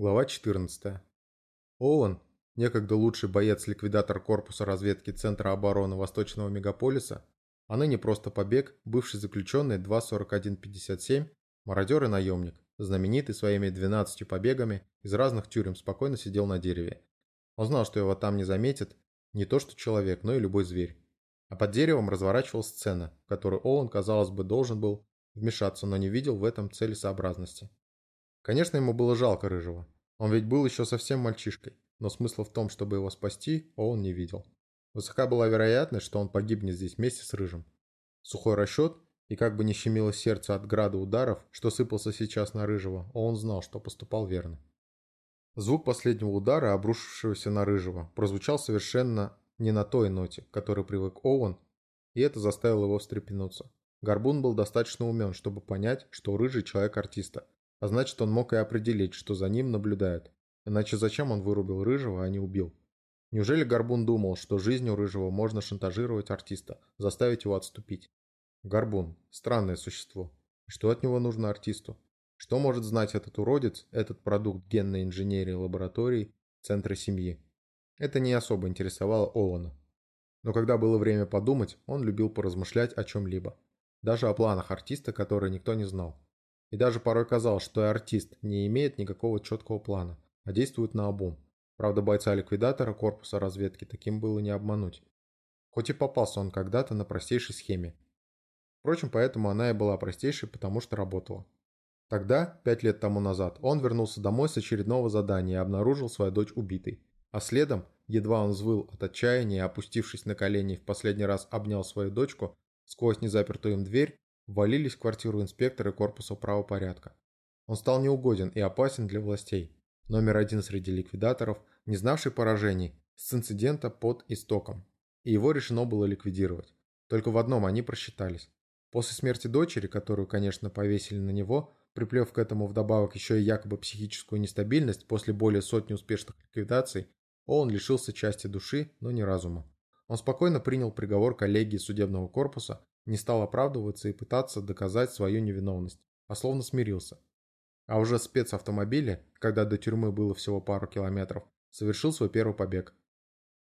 Глава 14. Оуэн, некогда лучший боец-ликвидатор корпуса разведки Центра обороны Восточного мегаполиса, а ныне просто побег, бывший заключенный 24157, мародер и наемник, знаменитый своими 12 побегами из разных тюрем, спокойно сидел на дереве. Он знал, что его там не заметят не то что человек, но и любой зверь. А под деревом разворачивалась сцена, в которую Оуэн, казалось бы, должен был вмешаться, но не видел в этом целесообразности. Конечно, ему было жалко Рыжего. Он ведь был еще совсем мальчишкой, но смысла в том, чтобы его спасти, он не видел. Высока была вероятность, что он погибнет здесь вместе с Рыжим. Сухой расчет, и как бы не щемило сердце от града ударов, что сыпался сейчас на Рыжего, он знал, что поступал верно. Звук последнего удара, обрушившегося на Рыжего, прозвучал совершенно не на той ноте, к которой привык Оуэн, и это заставило его встрепенуться. Горбун был достаточно умен, чтобы понять, что Рыжий человек артиста, а значит, он мог и определить, что за ним наблюдают. Иначе зачем он вырубил Рыжего, а не убил? Неужели Горбун думал, что жизнью Рыжего можно шантажировать артиста, заставить его отступить? Горбун – странное существо. Что от него нужно артисту? Что может знать этот уродец, этот продукт генной инженерии лабораторий, центра семьи? Это не особо интересовало Оуэна. Но когда было время подумать, он любил поразмышлять о чем-либо. Даже о планах артиста, которые никто не знал. И даже порой казалось, что и артист не имеет никакого четкого плана, а действует на обум. Правда, бойца-ликвидатора корпуса разведки таким было не обмануть. Хоть и попался он когда-то на простейшей схеме. Впрочем, поэтому она и была простейшей, потому что работала. Тогда, пять лет тому назад, он вернулся домой с очередного задания и обнаружил свою дочь убитой. А следом, едва он взвыл от отчаяния и, опустившись на колени, в последний раз обнял свою дочку, сквозь незапертую им дверь, ввалились в квартиру инспектора корпуса правопорядка. Он стал неугоден и опасен для властей. Номер один среди ликвидаторов, не знавший поражений, с инцидента под истоком. И его решено было ликвидировать. Только в одном они просчитались. После смерти дочери, которую, конечно, повесили на него, приплев к этому вдобавок еще и якобы психическую нестабильность после более сотни успешных ликвидаций, он лишился части души, но не разума. Он спокойно принял приговор коллегии судебного корпуса не стал оправдываться и пытаться доказать свою невиновность, а словно смирился. А уже спецавтомобиле, когда до тюрьмы было всего пару километров, совершил свой первый побег.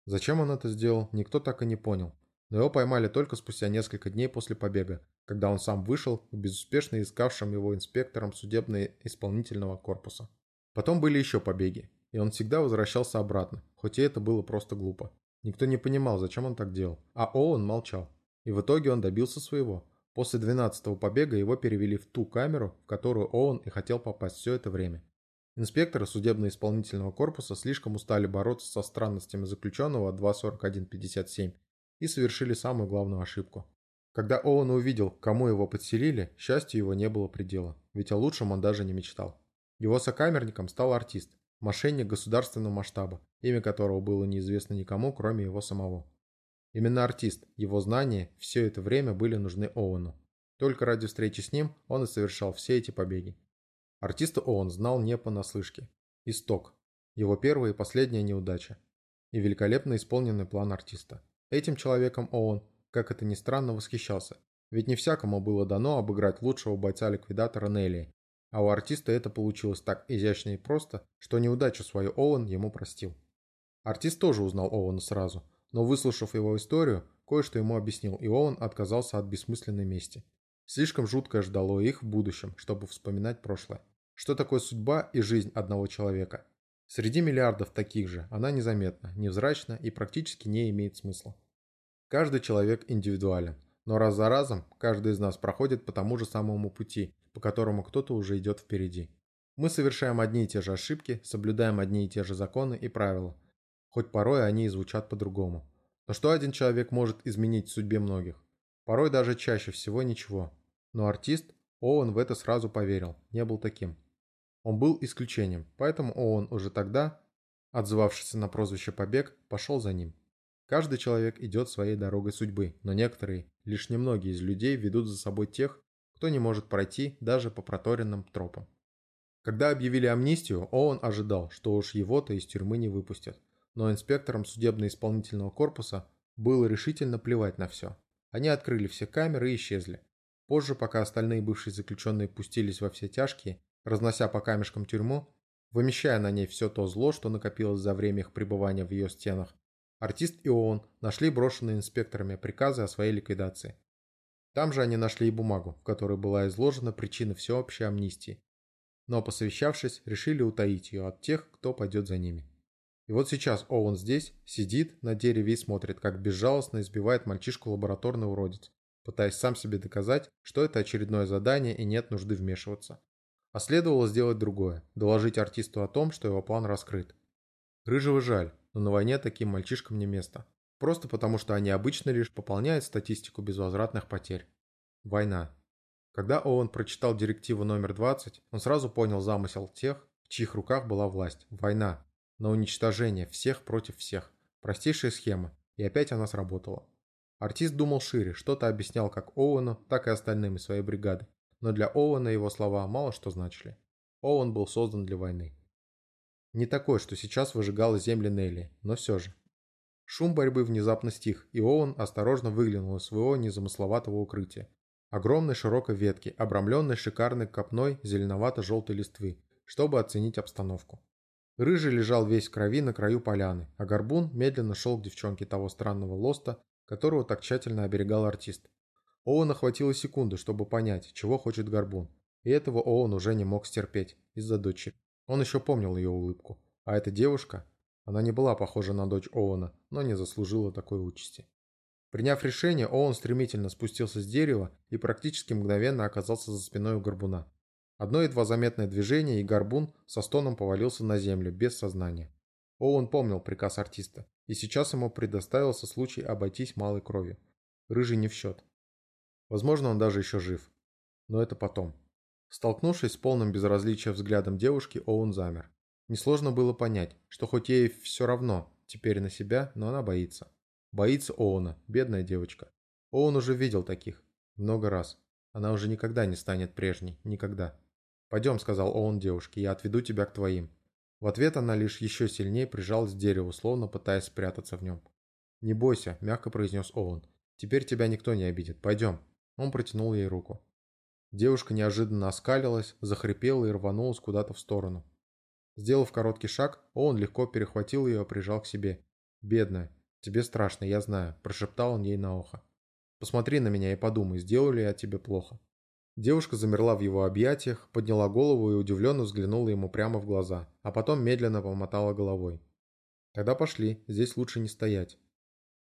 Зачем он это сделал, никто так и не понял. Но его поймали только спустя несколько дней после побега, когда он сам вышел к безуспешно искавшим его инспекторам судебно-исполнительного корпуса. Потом были еще побеги, и он всегда возвращался обратно, хоть и это было просто глупо. Никто не понимал, зачем он так делал, а Оуэн молчал. И в итоге он добился своего. После 12-го побега его перевели в ту камеру, в которую Оуэн и хотел попасть все это время. Инспекторы судебно-исполнительного корпуса слишком устали бороться со странностями заключенного 24157 и совершили самую главную ошибку. Когда Оуэн увидел, кому его подселили, счастью его не было предела, ведь о лучшем он даже не мечтал. Его сокамерником стал артист, мошенник государственного масштаба, имя которого было неизвестно никому, кроме его самого. Именно артист, его знания все это время были нужны Оуэну. Только ради встречи с ним он и совершал все эти побеги. Артиста Оуэн знал не понаслышке. Исток. Его первая и последняя неудача. И великолепно исполненный план артиста. Этим человеком Оуэн, как это ни странно, восхищался. Ведь не всякому было дано обыграть лучшего бойца-ликвидатора Нелли. А у артиста это получилось так изящно и просто, что неудачу свою Оуэн ему простил. Артист тоже узнал Оуэна сразу – но выслушав его историю, кое-что ему объяснил, и Оуэн отказался от бессмысленной мести. Слишком жуткое ждало их в будущем, чтобы вспоминать прошлое. Что такое судьба и жизнь одного человека? Среди миллиардов таких же она незаметна, невзрачна и практически не имеет смысла. Каждый человек индивидуален, но раз за разом каждый из нас проходит по тому же самому пути, по которому кто-то уже идет впереди. Мы совершаем одни и те же ошибки, соблюдаем одни и те же законы и правила, хоть порой они и звучат по-другому. Но что один человек может изменить в судьбе многих? Порой даже чаще всего ничего. Но артист, Оуэн в это сразу поверил, не был таким. Он был исключением, поэтому Оуэн уже тогда, отзывавшийся на прозвище «Побег», пошел за ним. Каждый человек идет своей дорогой судьбы, но некоторые, лишь немногие из людей ведут за собой тех, кто не может пройти даже по проторенным тропам. Когда объявили амнистию, Оуэн ожидал, что уж его-то из тюрьмы не выпустят но инспекторам судебно-исполнительного корпуса было решительно плевать на все. Они открыли все камеры и исчезли. Позже, пока остальные бывшие заключенные пустились во все тяжкие, разнося по камешкам тюрьму, вымещая на ней все то зло, что накопилось за время их пребывания в ее стенах. Артист и ООН нашли брошенные инспекторами приказы о своей ликвидации. Там же они нашли и бумагу, в которой была изложена причина всеобщей амнистии. Но, посовещавшись, решили утаить ее от тех, кто пойдет за ними. И вот сейчас Оуэн здесь, сидит на дереве и смотрит, как безжалостно избивает мальчишку лабораторный уродец, пытаясь сам себе доказать, что это очередное задание и нет нужды вмешиваться. А следовало сделать другое – доложить артисту о том, что его план раскрыт. Рыжего жаль, но на войне таким мальчишкам не место. Просто потому, что они обычно лишь пополняют статистику безвозвратных потерь. Война. Когда Оуэн прочитал директиву номер 20, он сразу понял замысел тех, в чьих руках была власть. Война на уничтожение всех против всех. Простейшая схема, и опять она сработала. Артист думал шире, что-то объяснял как Оуэну, так и остальным из своей бригады, но для Оуэна его слова мало что значили. Оуэн был создан для войны. Не такой, что сейчас выжигало земли Нелли, но все же. Шум борьбы внезапно стих, и Оуэн осторожно выглянул из своего незамысловатого укрытия. Огромной широкой ветки, обрамленной шикарной копной зеленовато-желтой листвы, чтобы оценить обстановку. Рыжий лежал весь в крови на краю поляны, а Горбун медленно шел к девчонке того странного лоста, которого так тщательно оберегал артист. Оуэна хватило секунды, чтобы понять, чего хочет Горбун, и этого Оуэн уже не мог стерпеть из-за дочери. Он еще помнил ее улыбку, а эта девушка, она не была похожа на дочь Оуэна, но не заслужила такой участи. Приняв решение, Оуэн стремительно спустился с дерева и практически мгновенно оказался за спиной у Горбуна. Одно едва заметное движение, и горбун со стоном повалился на землю, без сознания. Оуэн помнил приказ артиста, и сейчас ему предоставился случай обойтись малой кровью. Рыжий не в счет. Возможно, он даже еще жив. Но это потом. Столкнувшись с полным безразличием взглядом девушки, Оуэн замер. Несложно было понять, что хоть ей все равно, теперь на себя, но она боится. Боится Оуэна, бедная девочка. Оуэн уже видел таких. Много раз. Она уже никогда не станет прежней. Никогда. «Пойдем», — сказал Оуэн девушке, — «я отведу тебя к твоим». В ответ она лишь еще сильнее прижалась к дереву, словно пытаясь спрятаться в нем. «Не бойся», — мягко произнес Оуэн. «Теперь тебя никто не обидит. Пойдем». Он протянул ей руку. Девушка неожиданно оскалилась, захрипела и рванулась куда-то в сторону. Сделав короткий шаг, Оуэн легко перехватил ее и прижал к себе. «Бедная, тебе страшно, я знаю», – прошептал он ей на ухо. «Посмотри на меня и подумай, сделаю ли я тебе плохо». Девушка замерла в его объятиях, подняла голову и удивленно взглянула ему прямо в глаза, а потом медленно помотала головой. «Тогда пошли, здесь лучше не стоять».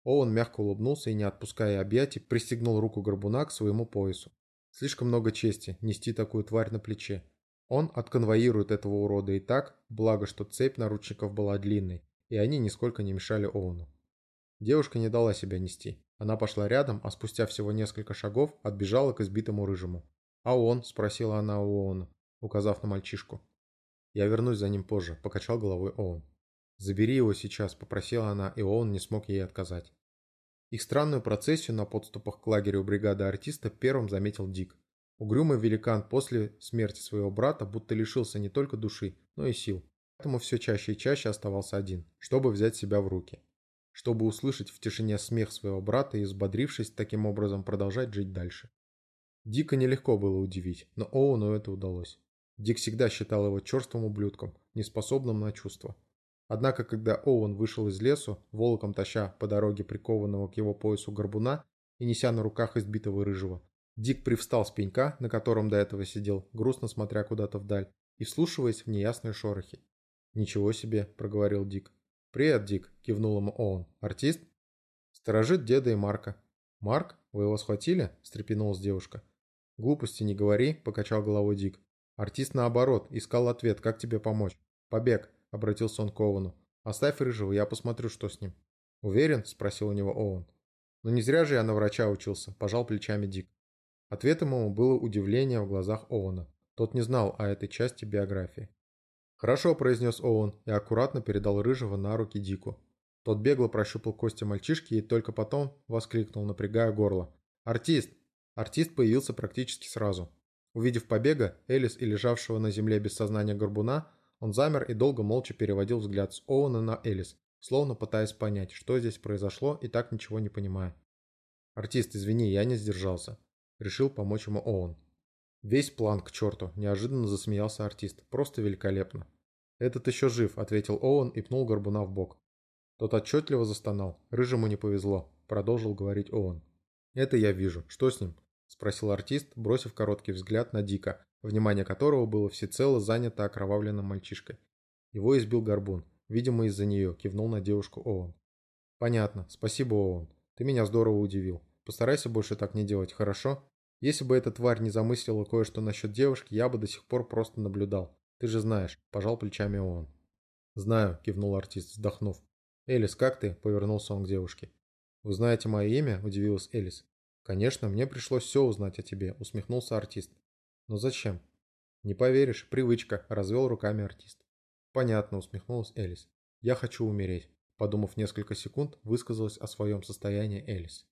Оуэн мягко улыбнулся и, не отпуская объятий, пристегнул руку горбуна к своему поясу. Слишком много чести нести такую тварь на плече. Он отконвоирует этого урода и так, благо что цепь наручников была длинной, и они нисколько не мешали Оуну. Девушка не дала себя нести. Она пошла рядом, а спустя всего несколько шагов отбежала к избитому рыжему. «А он?» – спросила она у Оуэна, указав на мальчишку. «Я вернусь за ним позже», – покачал головой Оуэн. «Забери его сейчас», – попросила она, и Оуэн не смог ей отказать. Их странную процессию на подступах к лагерю бригады артиста первым заметил Дик. Угрюмый великан после смерти своего брата будто лишился не только души, но и сил. Поэтому все чаще и чаще оставался один, чтобы взять себя в руки. Чтобы услышать в тишине смех своего брата и, взбодрившись, таким образом продолжать жить дальше. Дика нелегко было удивить, но Оуэну это удалось. Дик всегда считал его черствым ублюдком, неспособным на чувства. Однако, когда Оуэн вышел из лесу, волоком таща по дороге прикованного к его поясу горбуна и неся на руках избитого рыжего, Дик привстал с пенька, на котором до этого сидел, грустно смотря куда-то вдаль, и вслушиваясь в неясные шорохи. «Ничего себе», — проговорил Дик. «Привет, Дик», — кивнул ему Оуэн. «Артист?» «Сторожит деда и Марка». «Марк? Вы его схватили?» — встрепенулась девушка. «Глупости не говори», – покачал головой Дик. Артист, наоборот, искал ответ, как тебе помочь. «Побег», – обратился он к Оуэну. «Оставь рыжего, я посмотрю, что с ним». «Уверен?» – спросил у него Оуэн. «Но не зря же я на врача учился», – пожал плечами Дик. Ответом ему было удивление в глазах Оуэна. Тот не знал о этой части биографии. «Хорошо», – произнес Оуэн и аккуратно передал рыжего на руки Дику. Тот бегло прощупал кости мальчишки и только потом воскликнул, напрягая горло. «Артист! Артист появился практически сразу. Увидев побега, Элис и лежавшего на земле без сознания горбуна, он замер и долго молча переводил взгляд с Оуэна на Элис, словно пытаясь понять, что здесь произошло и так ничего не понимая. «Артист, извини, я не сдержался». Решил помочь ему Оуэн. «Весь план к черту», – неожиданно засмеялся артист. «Просто великолепно». «Этот еще жив», — ответил Оуэн и пнул горбуна в бок. Тот отчетливо застонал. «Рыжему не повезло», — продолжил говорить Оуэн. «Это я вижу. Что с ним?» — спросил артист, бросив короткий взгляд на Дика, внимание которого было всецело занято окровавленным мальчишкой. Его избил горбун. Видимо, из-за нее, кивнул на девушку Оуэн. «Понятно. Спасибо, Оуэн. Ты меня здорово удивил. Постарайся больше так не делать, хорошо? Если бы эта тварь не замыслила кое-что насчет девушки, я бы до сих пор просто наблюдал. Ты же знаешь», – пожал плечами Оуэн. «Знаю», – кивнул артист, вздохнув. «Элис, как ты?» – повернулся он к девушке. «Вы знаете мое имя?» – удивилась Элис. «Конечно, мне пришлось все узнать о тебе», – усмехнулся артист. «Но зачем?» «Не поверишь, привычка», – развел руками артист. «Понятно», – усмехнулась Элис. «Я хочу умереть», – подумав несколько секунд, высказалась о своем состоянии Элис.